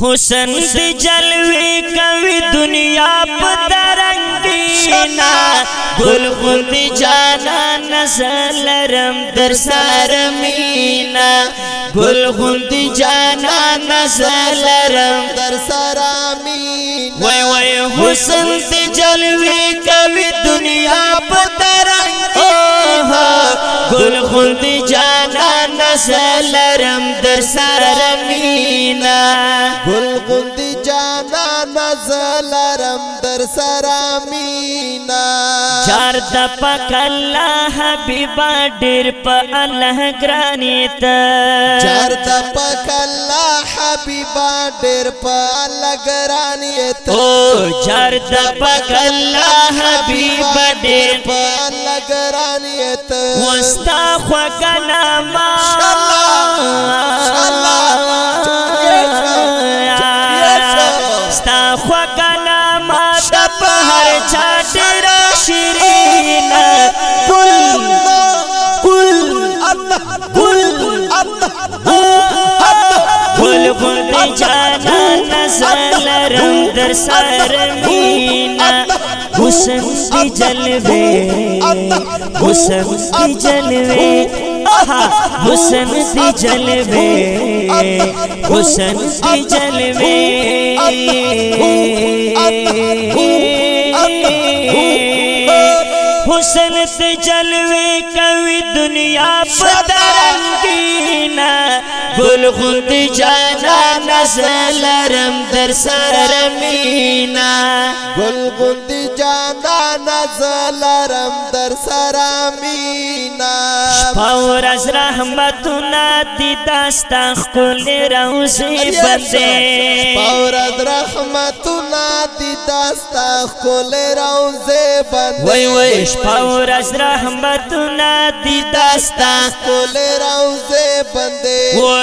حسن دی جلوی کوي دنیا پترنگینا گل غندی جانا نزل رم در سر مینا۔ گل غندی جانا نزل رم در سرامین وای وای حسن دی جلوی کوي دنیا پترنگینا گل غندی جانا سلرم در سرمینا گل گل دی جانا نزلہ رم در سرامینا چار د پک الله حبیبا ډیر په الله ګرانی ته چار د پک الله حبیبا ډیر په لګرانی ته او چار د پک الله حبیبا ډیر په لګرانی ته وستا خوګنا ما سر مینا، حسن دی جلوے، حسن دی جلوے حسن دی جلوے، حسن دی جلوے، حسن سے جلوے کوي دنیا پترنگینا گل خود جانا نزل رم در سر مینا گل غندی جانا نزل رم در سرامینا پاور از رحمتنا دی داستا خل روزی بندے۔ پاورد رحمتنا دی داستا خل روزے پاور از رحمتنا دی داستا. خل روزے بندے وہ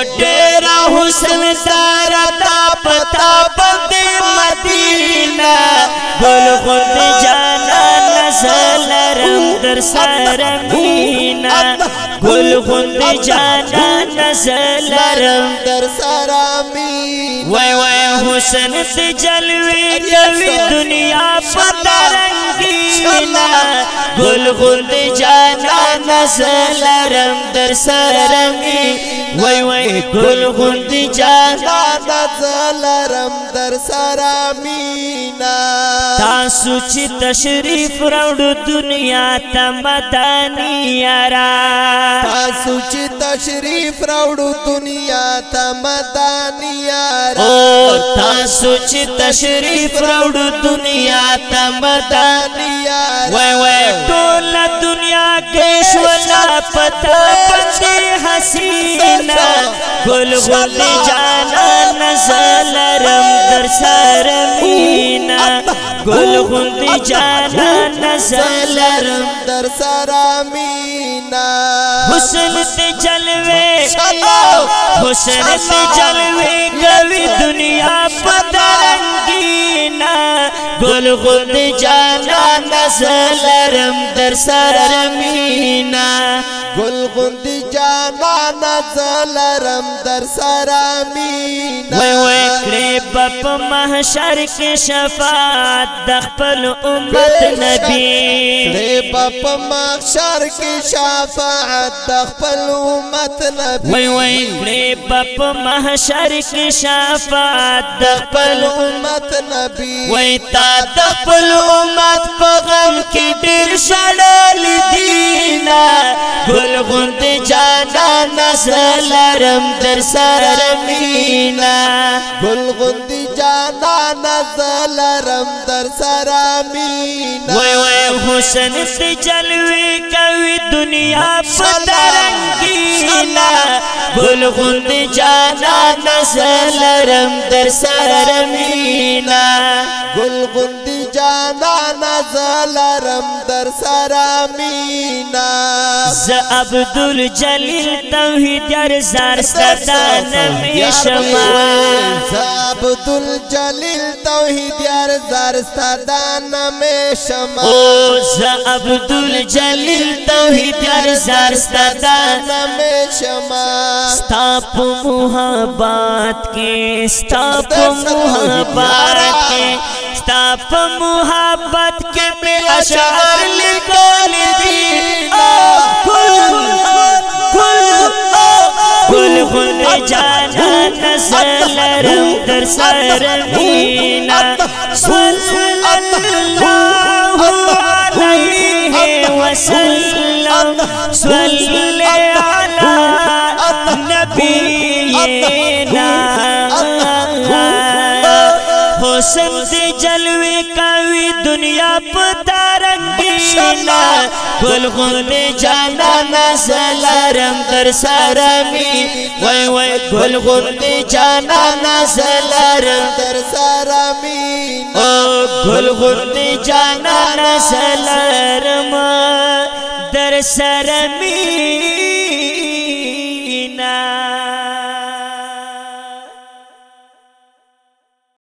حسن دارا تا پتا بندے مدینہ. گل خود جانا نزل رم در گل خود جانا نزل رم در سرامین وای وای حسن سے جلوے کوي دنیا پتا رنگینا گل خود جانا. نزل رم در سر می وای وای گل خود جانا نزل رم در سرامینا تاسو چې تشریف راوړو دنیا ته مدانی یارا تاسو چې تشریف راوړو دنیا ته مدانیا او تاسو چې تشریف راوړو دنیا ته مدانی وای وای ټول دنیا کې پتا پندې حسینا، گل گل جانا نزل رم در سر مینا۔ گل گل جانا نزل رم در سرامینا حسن سے جلوے حسن سے جلوے گوی دنیا پترنگینا۔ گل خود جانا سلرم در سرمینا گل غندی جانا سلرم در سرمینا وی وی کری بپ محشر کی شفاعت دخپل امت نبی. کری بپ محشر کی شفاعت دخپل امت نبی. وی وی کری بپ محشر کی شفاعت دخپل امت نبی. وی تا دخپل امت پغ غم کې ډیر شړل دینا ګل غوند جانا نسل رم در سر مینا۔ گل غندی جانا رم در سرامینا وای وای حسن سے جلوے کوي دنیا پترنگینا۔ گل غند جانا نسل رم در سر مینا۔ گل غندی جانا نزل رم در سرامینا ز عبدالجلیل توحید یار زار ستدان میشما ز عبد الجلیل توحید یار زار شما او ز عبد الجلیل توحید یار زار ستادان میں شما ستاپ محبت کے ستاپ محبت کے ستاپ محبت محبت کے میں اشعار لکھول دی۔ کل کل کل جانا نسل رم در سر مینا۔ صلی اللہ علیہ وسلم صلی علی نبینا حسن جلوے دنیا پتا رنگینا گل گل جانا نسل رم در سرمی وی وی گل گل جانا نسل رم در سرمین او گل گل جانا نسل رم در سرمی